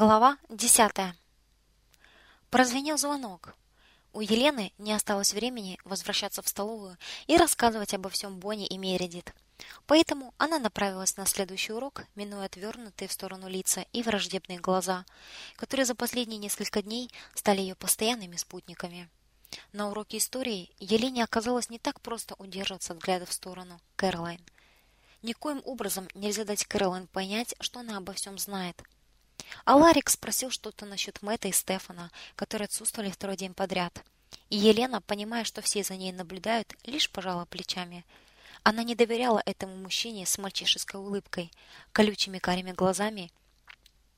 Глава десятая. Прозвенел звонок. У Елены не осталось времени возвращаться в столовую и рассказывать обо всем Бонни и Мередит. Поэтому она направилась на следующий урок, минуя отвернутые в сторону лица и враждебные глаза, которые за последние несколько дней стали ее постоянными спутниками. На уроке истории Елене оказалось не так просто удерживаться взгляда в сторону Кэролайн. Никоим образом нельзя дать Кэролайн понять, что она обо всем знает – а Ларик спросил что-то насчет Мэтта и Стефана, которые отсутствовали второй день подряд. И Елена, понимая, что все за ней наблюдают, лишь пожала плечами. Она не доверяла этому мужчине с мальчишеской улыбкой, колючими карими глазами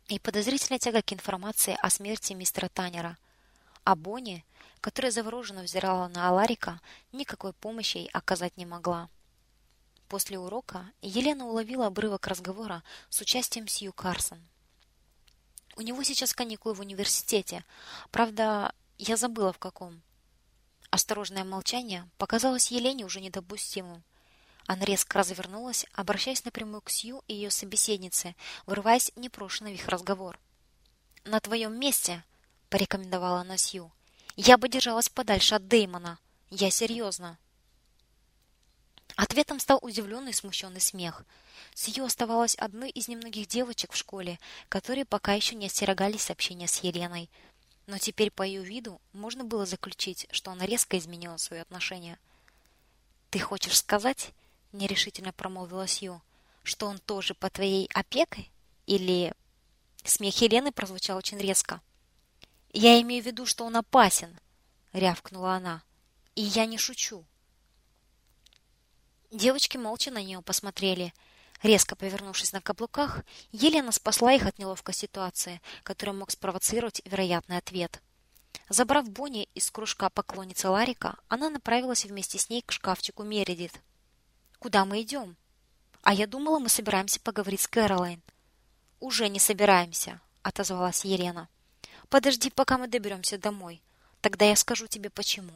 и подозрительной тягой к информации о смерти мистера Танера. А Бонни, которая завороженно взирала на Аларика, никакой помощи ей оказать не могла. После урока Елена уловила обрывок разговора с участием Сью Карсон. У него сейчас каникулы в университете. Правда, я забыла в каком. Осторожное молчание показалось Елене уже недопустимым. Она резко развернулась, обращаясь напрямую к Сью и ее собеседнице, вырываясь непрошено в их разговор. «На твоем месте», — порекомендовала она Сью, — «я бы держалась подальше от Дэймона. Я серьезно». Ответом стал удивленный смущенный смех. Сью оставалась одной из немногих девочек в школе, которые пока еще не остерегались общения с Еленой. Но теперь по ее виду можно было заключить, что она резко изменила свои отношения. «Ты хочешь сказать, — нерешительно промолвила Сью, — что он тоже по твоей опекой? Или...» Смех Елены прозвучал очень резко. «Я имею в виду, что он опасен!» — рявкнула она. «И я не шучу!» Девочки молча на нее посмотрели. Резко повернувшись на каблуках, Елена спасла их от неловкой ситуации, которая мог спровоцировать вероятный ответ. Забрав Бонни из кружка поклонницы Ларика, она направилась вместе с ней к шкафчику Мередит. «Куда мы идем?» «А я думала, мы собираемся поговорить с Кэролайн». «Уже не собираемся», — отозвалась Елена. «Подожди, пока мы доберемся домой. Тогда я скажу тебе, почему».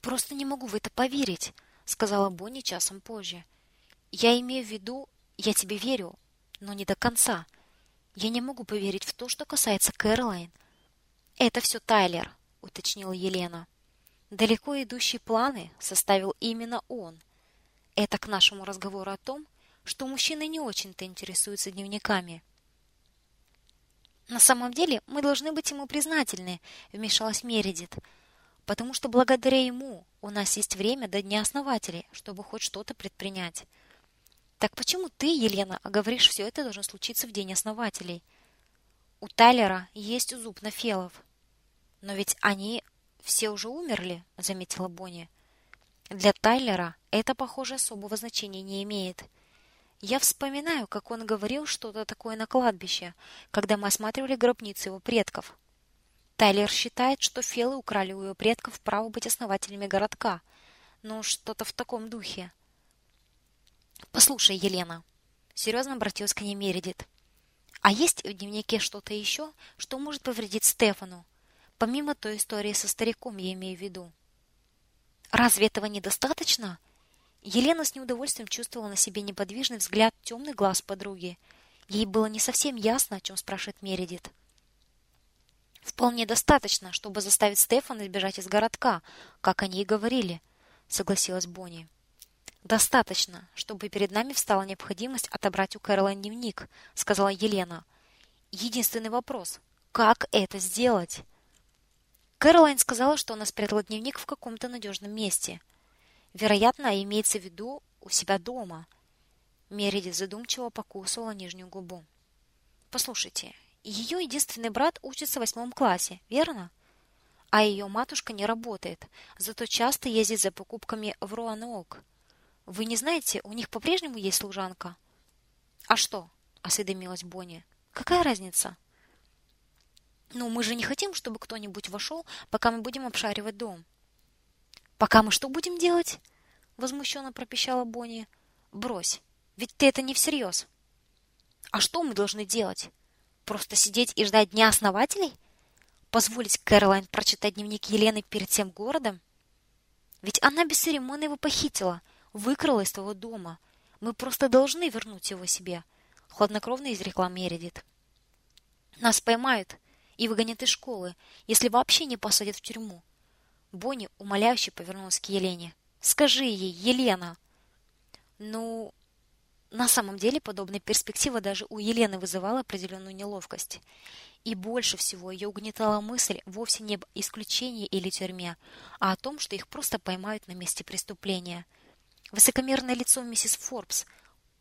«Просто не могу в это поверить», сказала Бонни часом позже. Я имею в виду, я тебе верю, но не до конца. Я не могу поверить в то, что касается Кэролайн. Это все Тайлер, уточнила Елена. Далеко идущие планы составил именно он. Это к нашему разговору о том, что мужчины не очень-то интересуются дневниками. На самом деле, мы должны быть ему признательны, вмешалась Мередит потому что благодаря ему у нас есть время до дня основателей, чтобы хоть что-то предпринять. Так почему ты, Елена, говоришь, все это должно случиться в день основателей? У Тайлера есть зуб на фелов. Но ведь они все уже умерли, заметила Бонни. Для Тайлера это, похоже, особого значения не имеет. Я вспоминаю, как он говорил что-то такое на кладбище, когда мы осматривали гробницы его предков. Тайлер считает, что фелы украли у ее предков право быть основателями городка. Ну, что-то в таком духе. Послушай, Елена, серьезно обратилась к ней Мередит. А есть в дневнике что-то еще, что может повредить Стефану? Помимо той истории со стариком, я имею в виду. Разве этого недостаточно? Елена с неудовольствием чувствовала на себе неподвижный взгляд темных глаз подруги. Ей было не совсем ясно, о чем спрашивает Мередит. Вполне достаточно, чтобы заставить Стефана сбежать из городка, как они и говорили, согласилась Бонни. Достаточно, чтобы перед нами встала необходимость отобрать у Кэролайн дневник, сказала Елена. Единственный вопрос: как это сделать? Кэролайн сказала, что она спрятала дневник в каком-то надежном месте. Вероятно, имеется в виду у себя дома. Мередит задумчиво покусывала нижнюю губу. Послушайте, ее единственный брат учится в восьмом классе, верно? А ее матушка не работает, зато часто ездит за покупками в Руанок. Вы не знаете, у них по-прежнему есть служанка? А что? осведомилась Бонни. Какая разница? Ну, мы же не хотим, чтобы кто-нибудь вошел, пока мы будем обшаривать дом. Пока мы что будем делать? возмущенно пропищала Бонни. Брось, ведь ты это не всерьез. А что мы должны делать? Просто сидеть и ждать дня основателей? Позволить Кэролайн прочитать дневник Елены перед всем городом? Ведь она без церемонии его похитила, выкрала из того дома. Мы просто должны вернуть его себе, хладнокровно изрекла Мередит. Нас поймают и выгонят из школы, если вообще не посадят в тюрьму. Бонни умоляюще повернулась к Елене. Скажи ей, Елена. Ну, на самом деле подобная перспектива даже у Елены вызывала определенную неловкость. И больше всего ее угнетала мысль вовсе не об исключении или тюрьме, а о том, что их просто поймают на месте преступления. Высокомерное лицо миссис Форбс,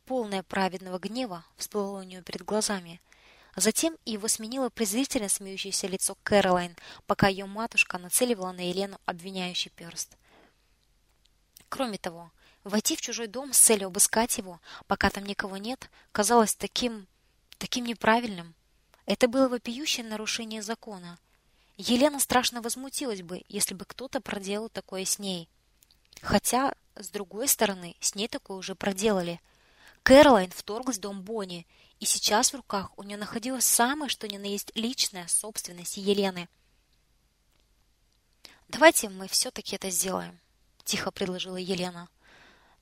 полное праведного гнева, всплыло у нее перед глазами. Затем его сменило презрительно смеющееся лицо Кэролайн, пока ее матушка нацеливала на Елену обвиняющий перст. Кроме того, войти в чужой дом с целью обыскать его, пока там никого нет, казалось таким таким неправильным. Это было вопиющее нарушение закона. Елена страшно возмутилась бы, если бы кто-то проделал такое с ней. Хотя, с другой стороны, с ней такое уже проделали. Кэролайн вторглась в дом Бонни, и сейчас в руках у нее находилась самая что ни на есть личная собственность Елены. Давайте мы все таки это сделаем, тихо предложила Елена,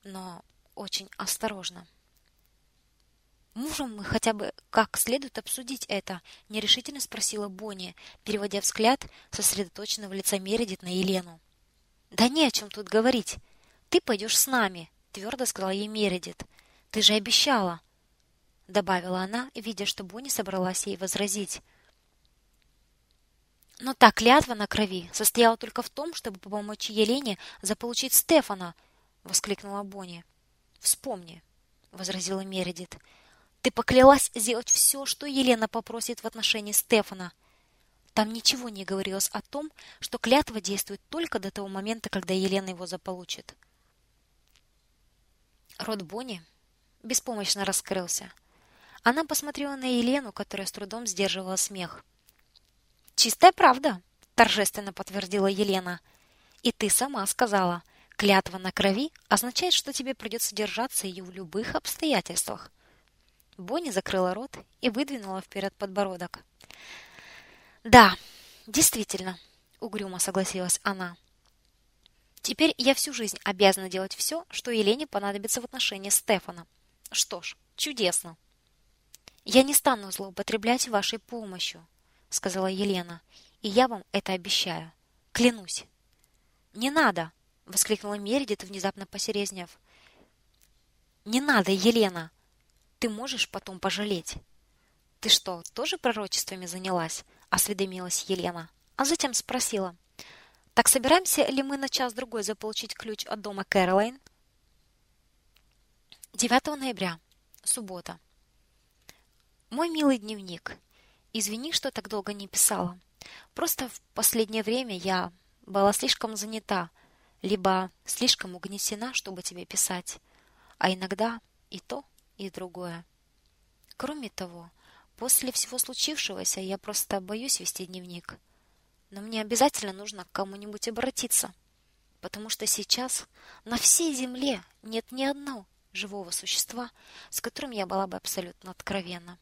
но очень осторожно. Можем мы хотя бы как следует обсудить это? нерешительно спросила Бонни, переводя взгляд сосредоточенного лица Мередит на Елену. Да не о чем тут говорить. Ты пойдешь с нами, твердо сказала ей Мередит. Ты же обещала, добавила она, видя, что Бонни собралась ей возразить. Но та клятва на крови состояла только в том, чтобы помочь Елене заполучить Стефана, воскликнула Бонни. Вспомни, возразила Мередит. Ты поклялась сделать все, что Елена попросит в отношении Стефана. Там ничего не говорилось о том, что клятва действует только до того момента, когда Елена его заполучит. Рот Бонни беспомощно раскрылся. Она посмотрела на Елену, которая с трудом сдерживала смех. Чистая правда, торжественно подтвердила Елена. И ты сама сказала, клятва на крови означает, что тебе придется держаться ее в любых обстоятельствах. Бонни закрыла рот и выдвинула вперед подбородок. Да, действительно, угрюмо согласилась она. Теперь я всю жизнь обязана делать все, что Елене понадобится в отношении Стефана. Что ж, чудесно. Я не стану злоупотреблять вашей помощью, сказала Елена. И я вам это обещаю. Клянусь. Не надо, воскликнула Мередит, внезапно посерьезнев. Не надо, Елена, ты можешь потом пожалеть. Ты что, тоже пророчествами занялась? осведомилась Елена, а затем спросила: Так собираемся ли мы на час другой заполучить ключ от дома Кэролайн? 9 ноября, суббота. Мой милый дневник. Извини, что так долго не писала. Просто в последнее время я была слишком занята, либо слишком угнетена, чтобы тебе писать. А иногда и то, и другое. Кроме того, после всего случившегося я просто боюсь вести дневник. Но мне обязательно нужно к кому-нибудь обратиться, потому что сейчас на всей земле нет ни одного живого существа, с которым я была бы абсолютно откровенна.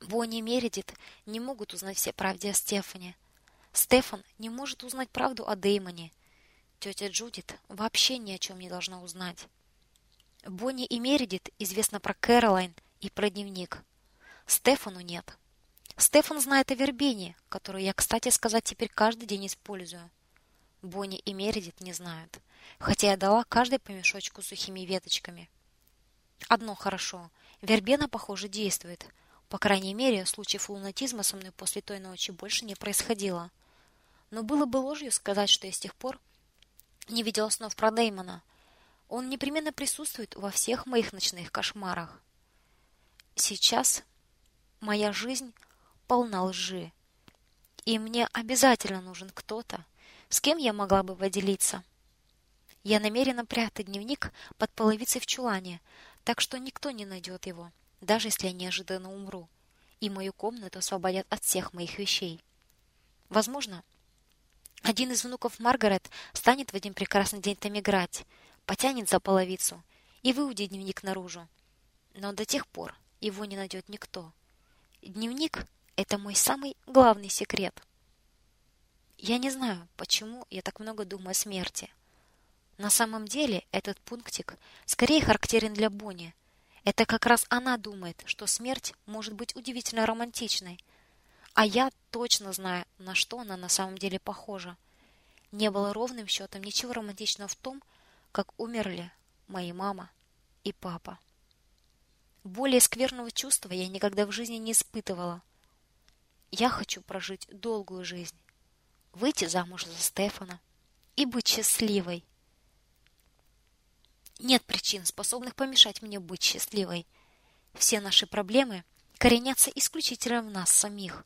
Бонни и Мередит не могут узнать все правды о Стефане. Стефан не может узнать правду о Деймоне. Тетя Джудит вообще ни о чем не должна узнать. Бонни и Мередит известно про Кэролайн и про дневник. Стефану нет. Стефан знает о вербене, которую я, кстати сказать, теперь каждый день использую. Бонни и Мередит не знают, хотя я дала каждой по мешочку сухими веточками. Одно хорошо. Вербена, похоже, действует. По крайней мере, случаев лунатизма со мной после той ночи больше не происходило. Но было бы ложью сказать, что я с тех пор не видела снов про Деймона. Он непременно присутствует во всех моих ночных кошмарах. Сейчас моя жизнь полна лжи, и мне обязательно нужен кто-то, с кем я могла бы поделиться. Я намерена прятать дневник под половицей в чулане, так что никто не найдет его, даже если я неожиданно умру, и мою комнату освободят от всех моих вещей. Возможно, один из внуков Маргарет станет в один прекрасный день там играть, потянет за половицу и выудит дневник наружу. Но до тех пор его не найдет никто. Дневник это мой самый главный секрет. Я не знаю, почему я так много думаю о смерти. На самом деле, этот пунктик скорее характерен для Бонни. Это как раз она думает, что смерть может быть удивительно романтичной, А я точно знаю, на что она на самом деле похожа. Не было ровным счетом ничего романтичного в том, как умерли мои мама и папа. Более скверного чувства я никогда в жизни не испытывала. Я хочу прожить долгую жизнь, выйти замуж за Стефана и быть счастливой. Нет причин, способных помешать мне быть счастливой. Все наши проблемы коренятся исключительно в нас самих.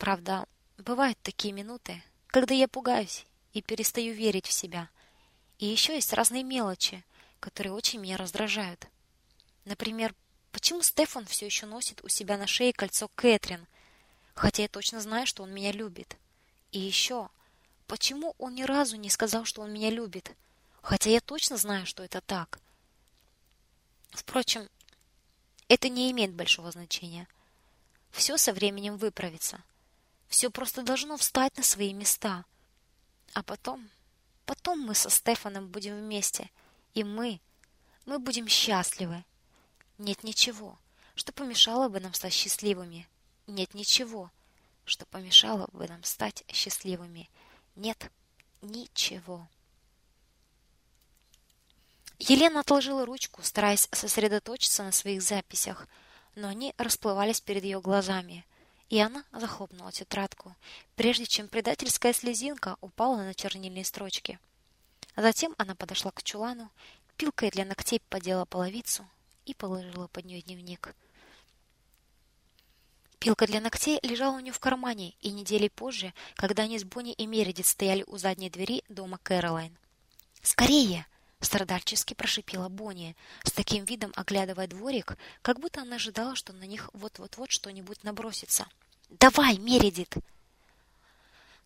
Правда, бывают такие минуты, когда я пугаюсь и перестаю верить в себя. И еще есть разные мелочи, которые очень меня раздражают. Например, почему Стефан все еще носит у себя на шее кольцо Кэтрин, хотя я точно знаю, что он меня любит. И еще, почему он ни разу не сказал, что он меня любит, хотя я точно знаю, что это так. Впрочем, это не имеет большого значения. Все со временем выправится. Все просто должно встать на свои места. А потом, потом мы со Стефаном будем вместе, и мы, мы будем счастливы. Нет ничего, что помешало бы нам стать счастливыми. Нет ничего, что помешало бы нам стать счастливыми. Нет ничего. Елена отложила ручку, стараясь сосредоточиться на своих записях, но они расплывались перед ее глазами и она захлопнула тетрадку, прежде чем предательская слезинка упала на чернильные строчки. Затем она подошла к чулану, пилкой для ногтей подела половицу и положила под нее дневник. Пилка для ногтей лежала у нее в кармане, и недели позже, когда они с Бонни и Мередит стояли у задней двери дома Кэролайн. «Скорее!» — страдальчески прошипела Бонни, с таким видом оглядывая дворик, как будто она ожидала, что на них вот-вот-вот что-нибудь набросится. Давай, Мередит.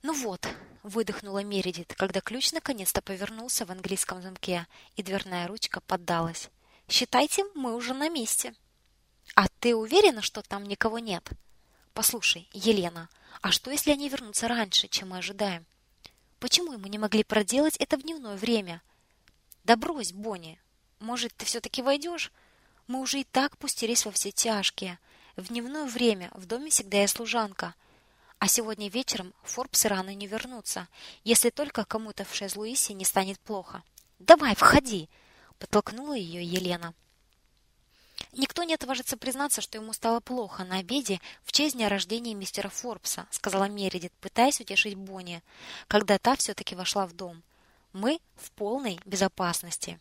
Ну вот, выдохнула Мередит, когда ключ наконец-то повернулся в английском замке, и дверная ручка поддалась. Считайте, мы уже на месте. А ты уверена, что там никого нет? Послушай, Елена, а что если они вернутся раньше, чем мы ожидаем? Почему мы не могли проделать это в дневное время? Да брось, Бонни. Может, ты все таки войдешь? Мы уже и так пустились во все тяжкие. В дневное время в доме всегда есть служанка. А сегодня вечером Форбсы рано не вернутся, если только кому-то в Шез-Луисе не станет плохо. Давай, входи, подтолкнула ее Елена. Никто не отважится признаться, что ему стало плохо на обеде в честь дня рождения мистера Форбса, сказала Мередит, пытаясь утешить Бонни, когда та все таки вошла в дом. Мы в полной безопасности.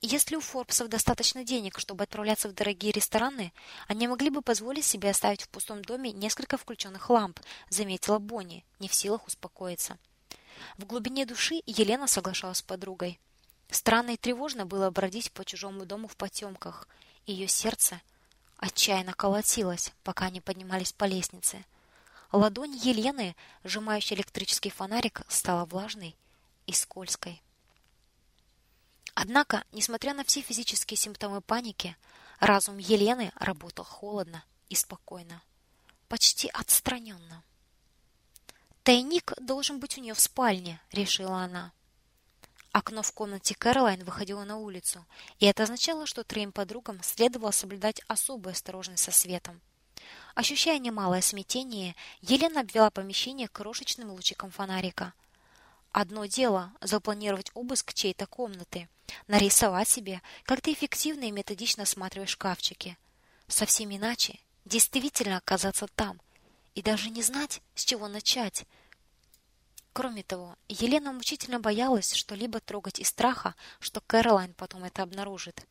Если у Форбсов достаточно денег, чтобы отправляться в дорогие рестораны, они могли бы позволить себе оставить в пустом доме несколько включенных ламп, заметила Бонни, не в силах успокоиться. В глубине души Елена соглашалась с подругой. Странно и тревожно было бродить по чужому дому в потемках. Ее сердце отчаянно колотилось, пока они поднимались по лестнице. Ладонь Елены, сжимающая электрический фонарик, стала влажной и скользкой. Однако, несмотря на все физические симптомы паники, разум Елены работал холодно и спокойно, почти отстраненно. Тайник должен быть у нее в спальне, решила она. Окно в комнате Кэролайн выходило на улицу, и это означало, что троим подругам следовало соблюдать особую осторожность со светом. Ощущая немалое смятение, Елена обвела помещение крошечным лучиком фонарика. Одно дело запланировать обыск чьей-то комнаты, нарисовать себе, как ты эффективно и методично осматриваешь шкафчики. Совсем иначе действительно оказаться там и даже не знать, с чего начать. Кроме того, Елена мучительно боялась что-либо трогать из страха, что Кэролайн потом это обнаружит.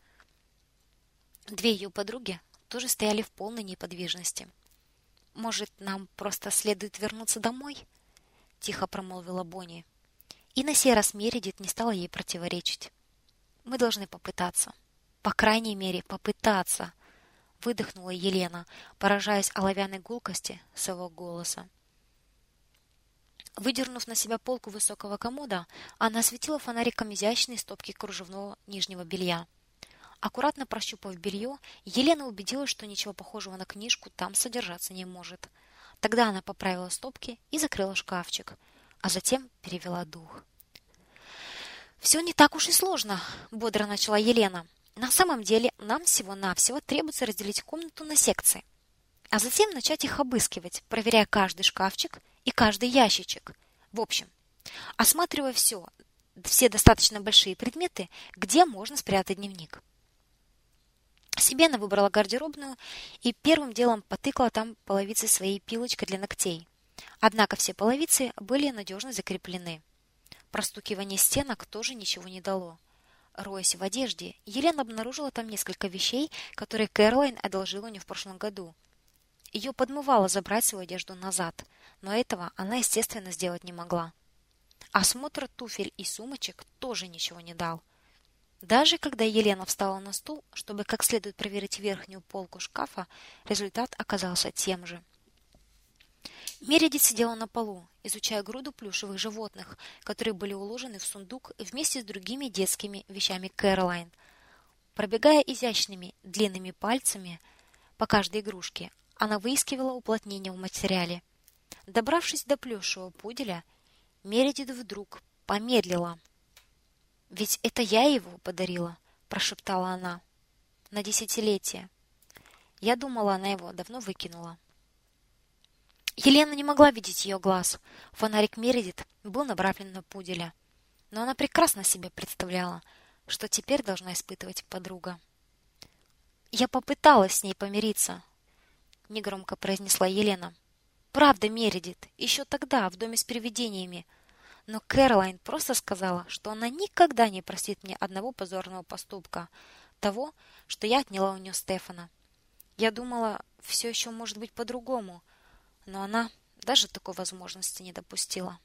Две ее подруги тоже стояли в полной неподвижности. Может, нам просто следует вернуться домой? тихо промолвила Бонни. И на сей раз Мередит не стала ей противоречить. Мы должны попытаться. По крайней мере, попытаться, выдохнула Елена, поражаясь оловянной гулкости своего голоса. Выдернув на себя полку высокого комода, она осветила фонариком изящные стопки кружевного нижнего белья. Аккуратно прощупав белье, Елена убедилась, что ничего похожего на книжку там содержаться не может. Тогда она поправила стопки и закрыла шкафчик, а затем перевела дух. «Все не так уж и сложно, бодро начала Елена. На самом деле, нам всего-навсего требуется разделить комнату на секции. а затем начать их обыскивать, проверяя каждый шкафчик и каждый ящичек. В общем, осматривая все, все достаточно большие предметы, где можно спрятать дневник. Себе выбрала гардеробную и первым делом потыкала там половицы своей пилочкой для ногтей. Однако все половицы были надежно закреплены. Простукивание стенок тоже ничего не дало. Роясь в одежде, Елена обнаружила там несколько вещей, которые Кэролайн одолжила у нее в прошлом году. Ее подмывало забрать свою одежду назад, но этого она, естественно, сделать не могла. Осмотр туфель и сумочек тоже ничего не дал. Даже когда Елена встала на стул, чтобы как следует проверить верхнюю полку шкафа, результат оказался тем же. Мередит сидела на полу, изучая груду плюшевых животных, которые были уложены в сундук вместе с другими детскими вещами Кэролайн. Пробегая изящными длинными пальцами по каждой игрушке, она выискивала уплотнение в материале. Добравшись до плюшевого пуделя, Мередит вдруг помедлила – ведь это я его подарила, прошептала она. На десятилетие. Я думала, она его давно выкинула. Елена не могла видеть ее глаз. Фонарик Мередит был направлен на пуделя. Но она прекрасно себе представляла, что теперь должна испытывать подруга. Я попыталась с ней помириться, негромко произнесла Елена. Правда, Мередит, еще тогда в доме с привидениями но Кэролайн просто сказала, что она никогда не простит мне одного позорного поступка, того, что я отняла у нее Стефана. Я думала, все еще может быть по-другому, но она даже такой возможности не допустила.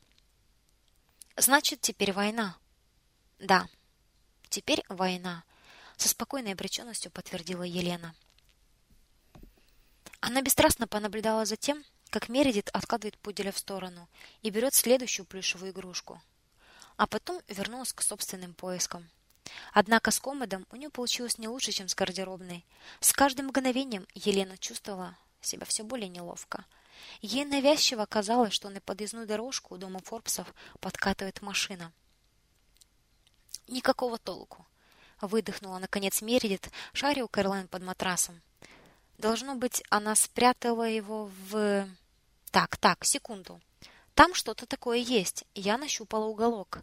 Значит, теперь война. Да. Теперь война, со спокойной обреченностью подтвердила Елена. Она бесстрастно понаблюдала за тем, как Мередит откладывает пуделя в сторону и берет следующую плюшевую игрушку. А потом вернулась к собственным поискам. Однако с комодом у нее получилось не лучше, чем с гардеробной. С каждым мгновением Елена чувствовала себя все более неловко. Ей навязчиво казалось, что на подъездную дорожку у дома Форбсов подкатывает машина. Никакого толку. Выдохнула наконец Мередит, шаря у Кэролайн под матрасом. Должно быть, она спрятала его в... Так, так, секунду. Там что-то такое есть. Я нащупала уголок.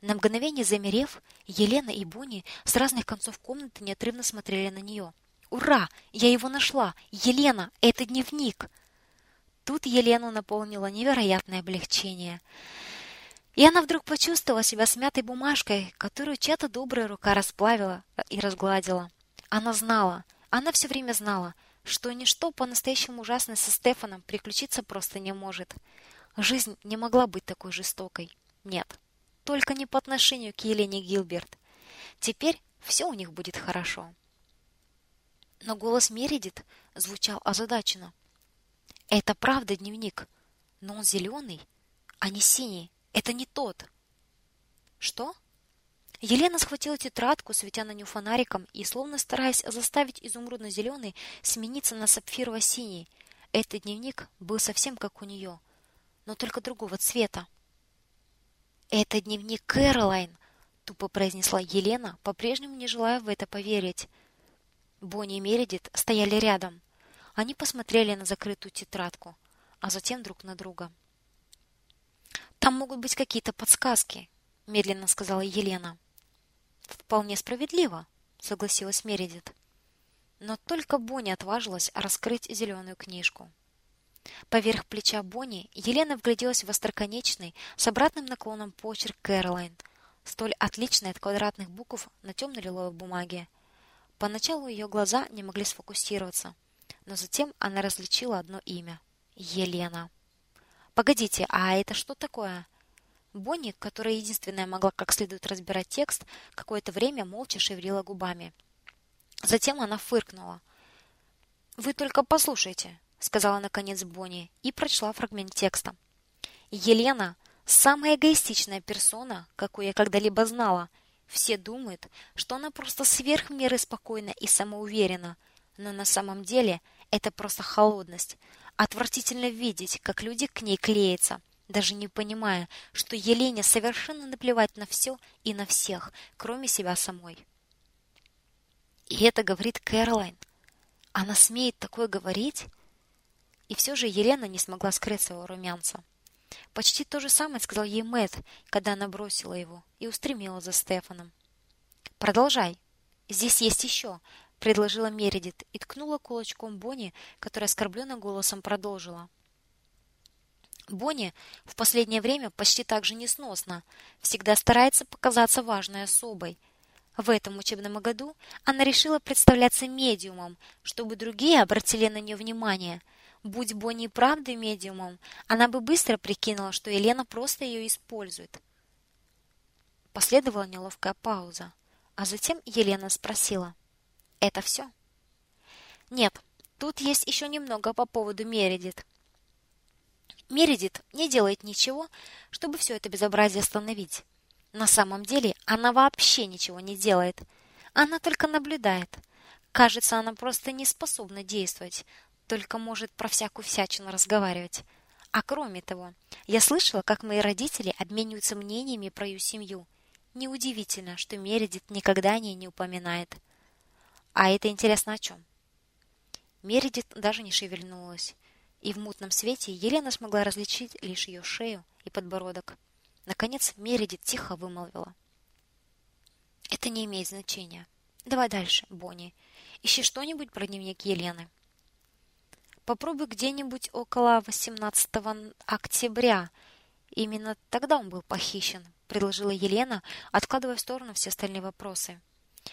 На мгновение замерев, Елена и Буни с разных концов комнаты неотрывно смотрели на нее. «Ура! Я его нашла! Елена, это дневник!» Тут Елену наполнило невероятное облегчение. И она вдруг почувствовала себя смятой бумажкой, которую чья-то добрая рука расплавила и разгладила. Она знала, она все время знала, что ничто по-настоящему ужасное со Стефаном приключиться просто не может. Жизнь не могла быть такой жестокой. Нет, только не по отношению к Елене Гилберт. Теперь все у них будет хорошо. Но голос Мередит звучал озадаченно. Это правда дневник, но он зеленый, а не синий. Это не тот. Что? Елена схватила тетрадку, светя на нее фонариком и, словно стараясь заставить изумрудно-зеленый смениться на сапфирово-синий. Этот дневник был совсем как у нее, но только другого цвета. «Это дневник Кэролайн!» — тупо произнесла Елена, по-прежнему не желая в это поверить. Бонни и Мередит стояли рядом. Они посмотрели на закрытую тетрадку, а затем друг на друга. «Там могут быть какие-то подсказки», — медленно сказала Елена. Вполне справедливо, согласилась Мередит. Но только Бонни отважилась раскрыть зеленую книжку. Поверх плеча Бонни Елена вгляделась в остроконечный, с обратным наклоном почерк Кэролайн, столь отличный от квадратных букв на темно-лиловой бумаге. Поначалу ее глаза не могли сфокусироваться, но затем она различила одно имя Елена. Погодите, а это что такое? Бонни, которая единственная могла как следует разбирать текст, какое-то время молча шевелила губами. Затем она фыркнула. Вы только послушайте, сказала наконец Бонни и прочла фрагмент текста. Елена самая эгоистичная персона, какую я когда-либо знала. Все думают, что она просто сверх меры спокойна и самоуверена, но на самом деле это просто холодность. Отвратительно видеть, как люди к ней клеятся даже не понимая, что Елене совершенно наплевать на все и на всех, кроме себя самой. И это говорит Кэролайн. Она смеет такое говорить? И все же Елена не смогла скрыть своего румянца. Почти то же самое сказал ей Мэтт, когда она бросила его и устремила за Стефаном. Продолжай. Здесь есть еще», — предложила Мередит и ткнула кулачком Бонни, которая оскорбленным голосом продолжила. Бонни в последнее время почти так же несносна, всегда старается показаться важной особой. В этом учебном году она решила представляться медиумом, чтобы другие обратили на нее внимание. Будь Бонни правда медиумом, она бы быстро прикинула, что Елена просто ее использует. Последовала неловкая пауза, а затем Елена спросила: "Это все?» "Нет, тут есть еще немного по поводу Мередит. Мередит не делает ничего, чтобы все это безобразие остановить. На самом деле, она вообще ничего не делает. Она только наблюдает. Кажется, она просто не способна действовать, только может про всякую всячину разговаривать. А кроме того, я слышала, как мои родители обмениваются мнениями про ее семью. Неудивительно, что Мередит никогда о ней не упоминает. А это интересно о чем? Мередит даже не шевельнулась и в мутном свете Елена смогла различить лишь ее шею и подбородок. Наконец Мередит тихо вымолвила: "Это не имеет значения. Давай дальше, Бонни. Ищи что-нибудь про дневник Елены. Попробуй где-нибудь около 18 октября. Именно тогда он был похищен", предложила Елена, откладывая в сторону все остальные вопросы.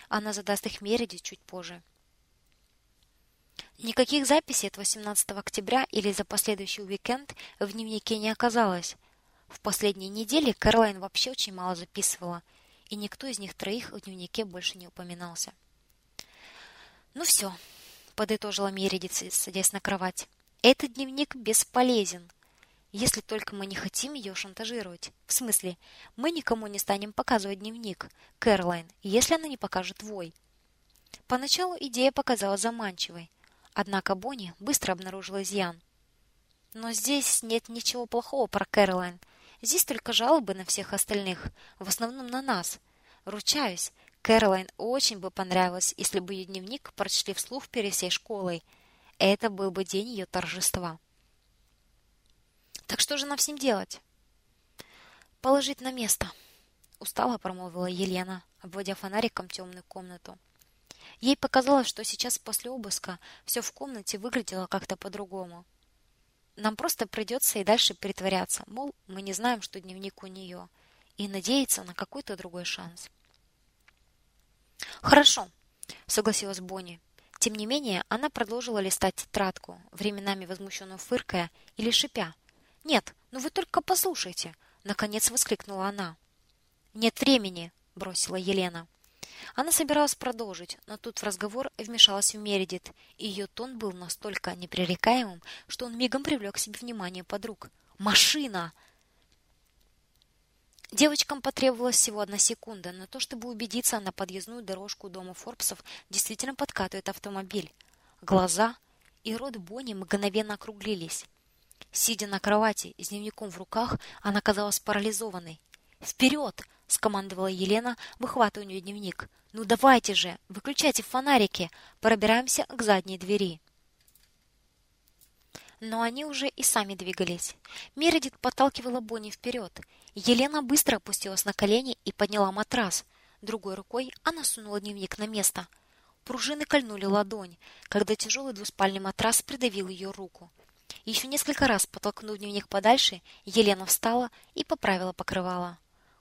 Она задаст их Мередит чуть позже. Никаких записей от 18 октября или за последующий уикенд в дневнике не оказалось. В последние недели Кэролайн вообще очень мало записывала, и никто из них троих в дневнике больше не упоминался. Ну все, подытожила Мередит, садясь на кровать. Этот дневник бесполезен, если только мы не хотим ее шантажировать. В смысле, мы никому не станем показывать дневник Кэролайн, если она не покажет твой. Поначалу идея показалась заманчивой, Однако Бонни быстро обнаружила изъян. Но здесь нет ничего плохого про Кэролайн. Здесь только жалобы на всех остальных, в основном на нас. Ручаюсь, Кэролайн очень бы понравилось, если бы ее дневник прочли вслух перед всей школой. Это был бы день ее торжества. Так что же нам с ним делать? Положить на место, устало промолвила Елена, обводя фонариком темную комнату. Ей показалось, что сейчас после обыска все в комнате выглядело как-то по-другому. Нам просто придется и дальше притворяться, мол, мы не знаем, что дневник у нее, и надеяться на какой-то другой шанс. Хорошо, согласилась Бонни. Тем не менее, она продолжила листать тетрадку, временами возмущенно фыркая или шипя. "Нет, ну вы только послушайте", наконец воскликнула она. "Нет времени", бросила Елена. Она собиралась продолжить, но тут в разговор вмешалась Мередит, и ее тон был настолько непререкаемым, что он мигом привлек к себе внимание подруг. Машина. Девочкам потребовалась всего одна секунда на то, чтобы убедиться, на подъездную дорожку дома Форбсов действительно подкатывает автомобиль. Глаза и рот Бонни мгновенно округлились. Сидя на кровати с дневником в руках, она казалась парализованной. «Вперед!» — скомандовала Елена, выхватывая у нее дневник. «Ну давайте же, выключайте фонарики, пробираемся к задней двери». Но они уже и сами двигались. Мередит подталкивала Бонни вперед. Елена быстро опустилась на колени и подняла матрас. Другой рукой она сунула дневник на место. Пружины кольнули ладонь, когда тяжелый двуспальный матрас придавил ее руку. Еще несколько раз подтолкнув дневник подальше, Елена встала и поправила покрывало.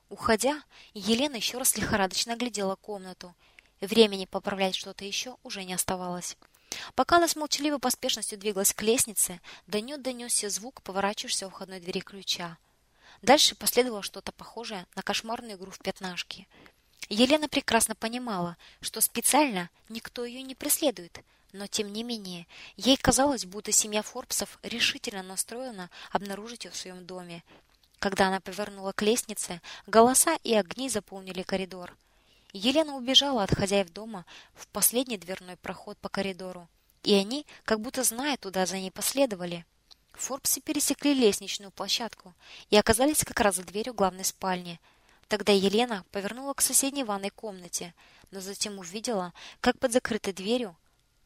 Уходя, Елена еще раз лихорадочно оглядела комнату. Времени поправлять что-то еще уже не оставалось. Пока она с молчаливой поспешностью двигалась к лестнице, до нее донесся звук поворачивающегося у входной двери ключа. Дальше последовало что-то похожее на кошмарную игру в пятнашки. Елена прекрасно понимала, что специально никто ее не преследует, но тем не менее, ей казалось, будто семья Форбсов решительно настроена обнаружить ее в своем доме, когда она повернула к лестнице, голоса и огни заполнили коридор. Елена убежала от хозяев дома в последний дверной проход по коридору, и они, как будто зная туда, за ней последовали. Форбсы пересекли лестничную площадку и оказались как раз за дверью главной спальни. Тогда Елена повернула к соседней ванной комнате, но затем увидела, как под закрытой дверью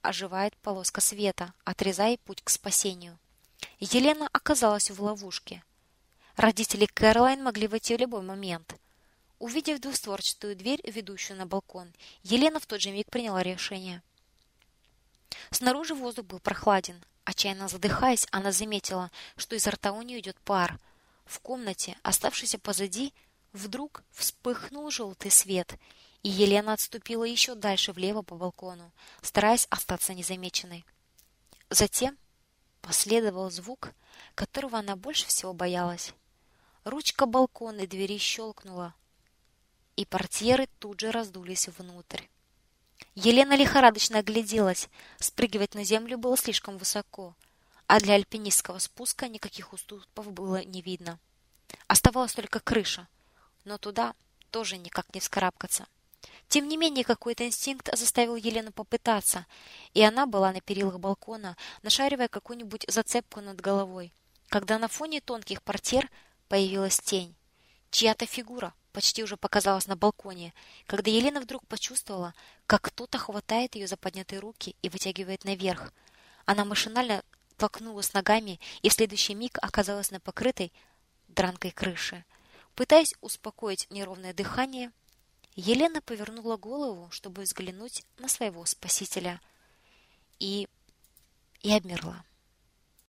оживает полоска света, отрезая путь к спасению. Елена оказалась в ловушке. Родители Кэролайн могли войти в любой момент. Увидев двустворчатую дверь, ведущую на балкон, Елена в тот же миг приняла решение. Снаружи воздух был прохладен. Отчаянно задыхаясь, она заметила, что изо рта у нее идет пар. В комнате, оставшейся позади, вдруг вспыхнул желтый свет, и Елена отступила еще дальше влево по балкону, стараясь остаться незамеченной. Затем последовал звук, которого она больше всего боялась. Ручка балконной двери щелкнула, и портьеры тут же раздулись внутрь. Елена лихорадочно огляделась. Спрыгивать на землю было слишком высоко, а для альпинистского спуска никаких уступов было не видно. Оставалась только крыша, но туда тоже никак не вскарабкаться. Тем не менее, какой-то инстинкт заставил Елену попытаться, и она была на перилах балкона, нашаривая какую-нибудь зацепку над головой, когда на фоне тонких портьер появилась тень. Чья-то фигура почти уже показалась на балконе, когда Елена вдруг почувствовала, как кто-то хватает ее за поднятые руки и вытягивает наверх. Она машинально толкнулась ногами и в следующий миг оказалась на покрытой дранкой крыше. Пытаясь успокоить неровное дыхание, Елена повернула голову, чтобы взглянуть на своего спасителя, и и обмерла.